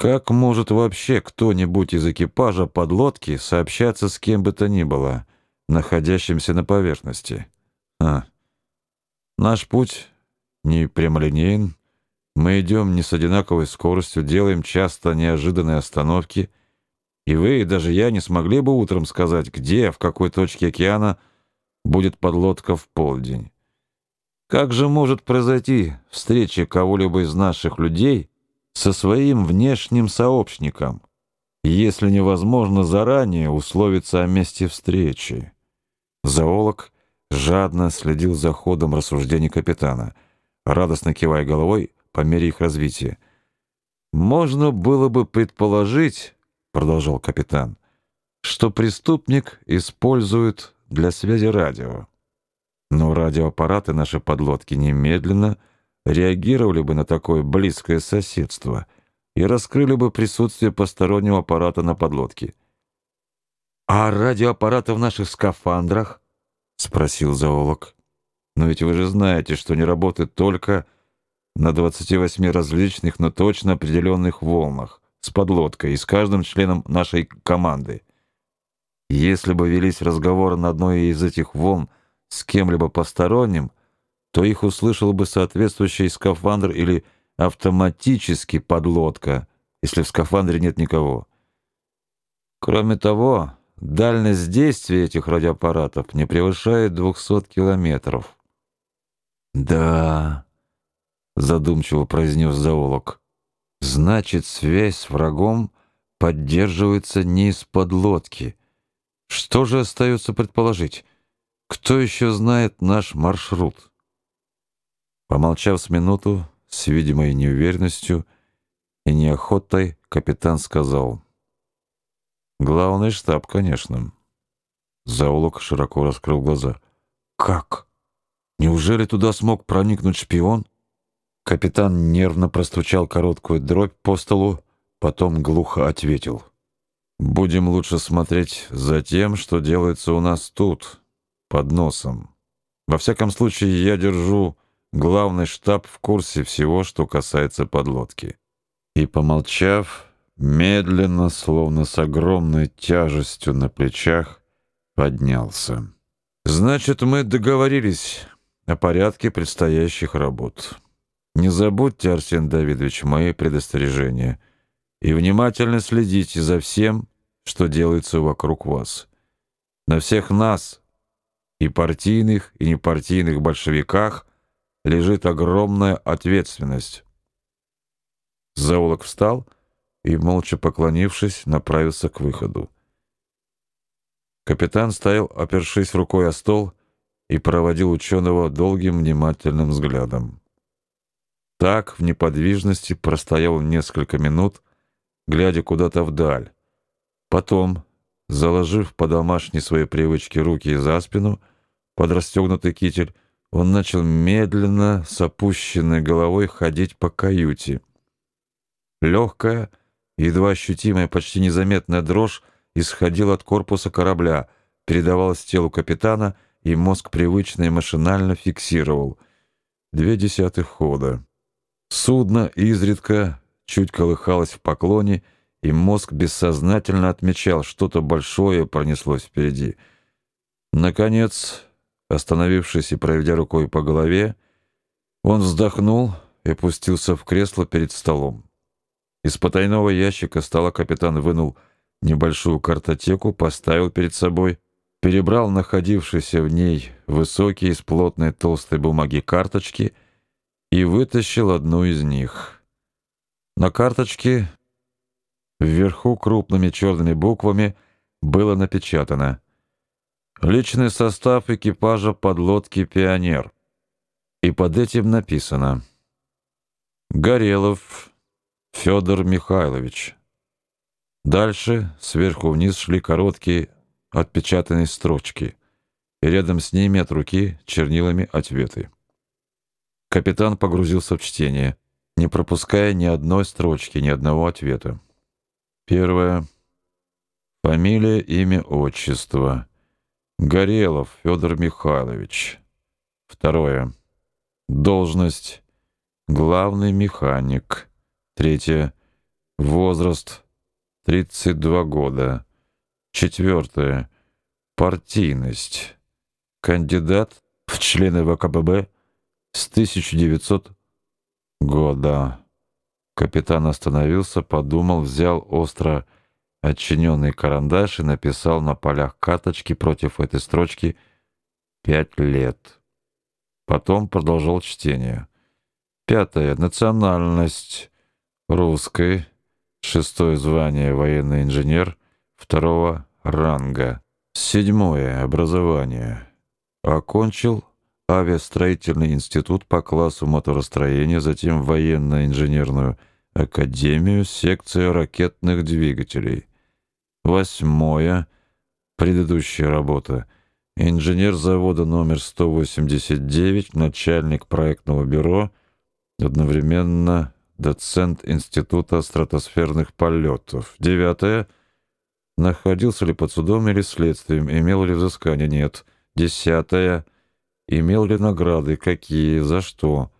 Как может вообще кто-нибудь из экипажа подлодки сообщаться с кем бы то ни было, находящимся на поверхности? А. Наш путь не прямолинеен. Мы идем не с одинаковой скоростью, делаем часто неожиданные остановки. И вы, и даже я не смогли бы утром сказать, где, в какой точке океана будет подлодка в полдень. Как же может произойти встреча кого-либо из наших людей со своим внешним сообщником, если невозможно заранее условиться о месте встречи. Зоолог жадно следил за ходом рассуждений капитана, радостно кивая головой по мере их развития. «Можно было бы предположить, — продолжал капитан, — что преступник использует для связи радио. Но радиоаппараты нашей подлодки немедленно — реагировали бы на такое близкое соседство и раскрыли бы присутствие постороннего аппарата на подлодке. «А радиоаппараты в наших скафандрах?» — спросил зоолог. «Но ведь вы же знаете, что они работают только на 28 различных, но точно определенных волнах, с подлодкой и с каждым членом нашей команды. Если бы велись разговоры на одной из этих волн с кем-либо посторонним, то их услышал бы соответствующий скафандр или автоматически подлодка, если в скафандре нет никого. Кроме того, дальность действия этих радиоаппаратов не превышает 200 километров. «Да», — задумчиво произнес зоолог, — «значит, связь с врагом поддерживается не из подлодки. Что же остается предположить? Кто еще знает наш маршрут?» Помолчав с минуту, с видимой неуверенностью и неохотой, капитан сказал. «Главный штаб, конечно». Заулок широко раскрыл глаза. «Как? Неужели туда смог проникнуть шпион?» Капитан нервно простучал короткую дробь по столу, потом глухо ответил. «Будем лучше смотреть за тем, что делается у нас тут, под носом. Во всяком случае, я держу главный штаб в курсе всего, что касается подлодки. И, помолчав, медленно, словно с огромной тяжестью на плечах, поднялся. «Значит, мы договорились о порядке предстоящих работ. Не забудьте, Арсен Давидович, мои предостережения и внимательно следите за всем, что делается вокруг вас. На всех нас, и партийных, и непартийных большевиках, лежит огромная ответственность. Зоолог встал и, молча поклонившись, направился к выходу. Капитан стоял, опершись рукой о стол, и проводил ученого долгим внимательным взглядом. Так в неподвижности простоял несколько минут, глядя куда-то вдаль. Потом, заложив по домашней своей привычке руки за спину, под расстегнутый китель, он начал медленно, с опущенной головой, ходить по каюте. Легкая, едва ощутимая, почти незаметная дрожь исходила от корпуса корабля, передавалась телу капитана, и мозг привычно и машинально фиксировал. Две десятых хода. Судно изредка чуть колыхалось в поклоне, и мозг бессознательно отмечал, что-то большое пронеслось впереди. Наконец, Остановившись и проведя рукой по голове, он вздохнул и опустился в кресло перед столом. Из потайного ящика стола капитан вынул небольшую картотеку, поставил перед собой, перебрал находившиеся в ней высокие из плотной толстой бумаги карточки и вытащил одну из них. На карточке вверху крупными черными буквами было напечатано Личный состав экипажа подлодки «Пионер». И под этим написано «Горелов Федор Михайлович». Дальше сверху вниз шли короткие отпечатанные строчки, и рядом с ними от руки чернилами ответы. Капитан погрузился в чтение, не пропуская ни одной строчки, ни одного ответа. Первое. Фамилия, имя, отчество. Горелов Федор Михайлович. Второе. Должность главный механик. Третье. Возраст 32 года. Четвертое. Партийность. Кандидат в члены ВКПБ с 1900 года. Капитан остановился, подумал, взял остро отчиненный карандаш и написал на полях карточки против этой строчки «пять лет». Потом продолжал чтение. Пятое. Национальность. Русской. Шестое звание военный инженер второго ранга. Седьмое. Образование. Окончил авиастроительный институт по классу моторостроения, затем военно-инженерную академию, секцию ракетных двигателей. Восьмое. Предыдущая работа. Инженер завода номер 189, начальник проектного бюро, одновременно доцент Института стратосферных полетов. Девятое. Находился ли под судом или следствием, имел ли взыскание? Нет. Десятое. Имел ли награды? Какие? За что?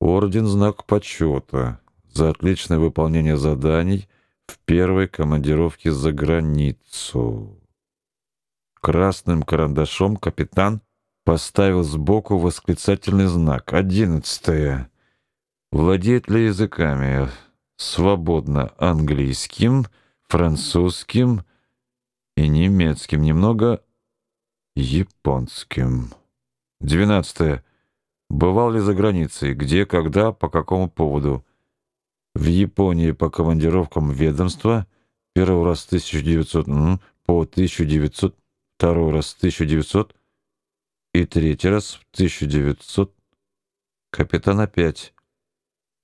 Орден знак почета. За отличное выполнение заданий в первой командировке за границу. Красным карандашом капитан поставил сбоку восклицательный знак. Одиннадцатое. Владеет ли языками? Свободно английским, французским и немецким, немного японским. Двенадцатое. Бывал ли за границей? Где, когда, по какому поводу? В Японии по командировкам ведомства. Первый раз 1900 по 1900, второй раз 1900 и третий раз в 1900. Капитан опять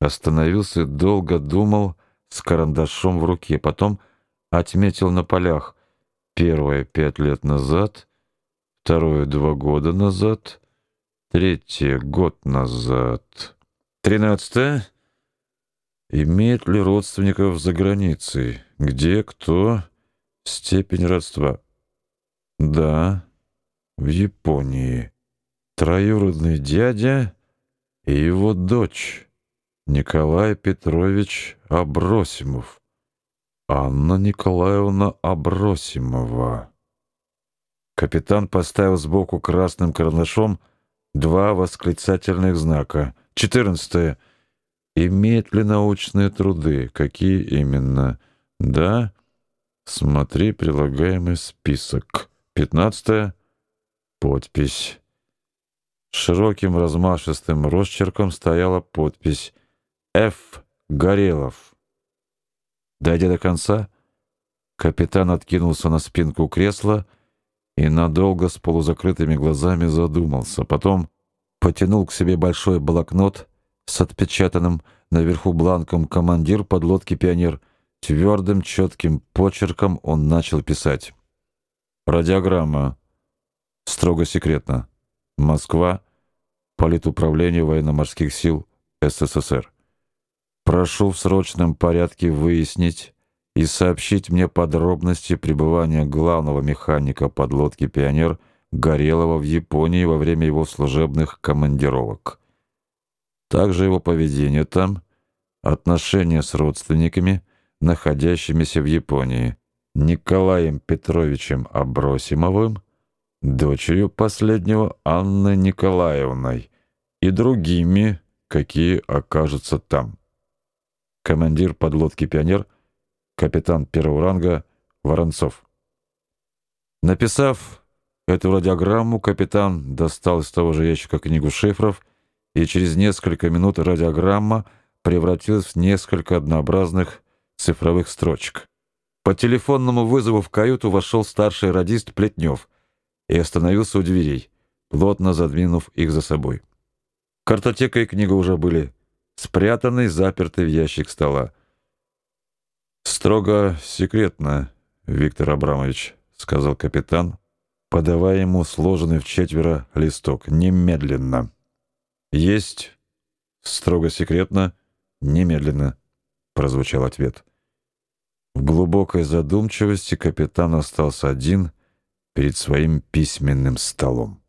остановился, долго думал с карандашом в руке, потом отметил на полях первое пять лет назад, второе два года назад, третье год назад, тринадцатое имеет ли родственников за границей, где кто, степень родства. Да, в Японии. Троюродный дядя и его дочь. Николай Петрович Абросимов. Анна Николаевна Абросимова. Капитан поставил сбоку красным карандашом два восклицательных знака. Четырнадцатое. Имеет ли научные труды? Какие именно? Да. Смотри прилагаемый список. Пятнадцатое. Подпись. Широким размашистым росчерком стояла подпись Ф. Горелов. Дойдя до конца, капитан откинулся на спинку кресла и надолго с полузакрытыми глазами задумался. Потом потянул к себе большой блокнот с отпечатанным наверху бланком командир подлодки Пионер. Твердым, четким почерком он начал писать: Радиограмма. Строго секретно. Москва. Политуправление военно-морских сил СССР. Прошу в срочном порядке выяснить и сообщить мне подробности пребывания главного механика подлодки Пионер Горелого в Японии во время его служебных командировок. Также его поведение там, отношения с родственниками, находящимися в Японии, Николаем Петровичем Абросимовым, дочерью последнего Анной Николаевной и другими, какие окажутся там командир подлодки «Пионер», капитан первого ранга Воронцов. Написав эту радиограмму, капитан достал из того же ящика книгу шифров, и через несколько минут радиограмма превратилась в несколько однообразных цифровых строчек. По телефонному вызову в каюту вошел старший радист Плетнев и остановился у дверей, плотно задвинув их за собой. Картотека и книга уже были спрятанный, запертый в ящик стола. Строго секретно, Виктор Абрамович, сказал капитан, подавая ему сложенный в четверо листок. Немедленно. Есть. Строго секретно, немедленно, прозвучал ответ. В глубокой задумчивости капитан остался один перед своим письменным столом.